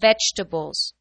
vegetables.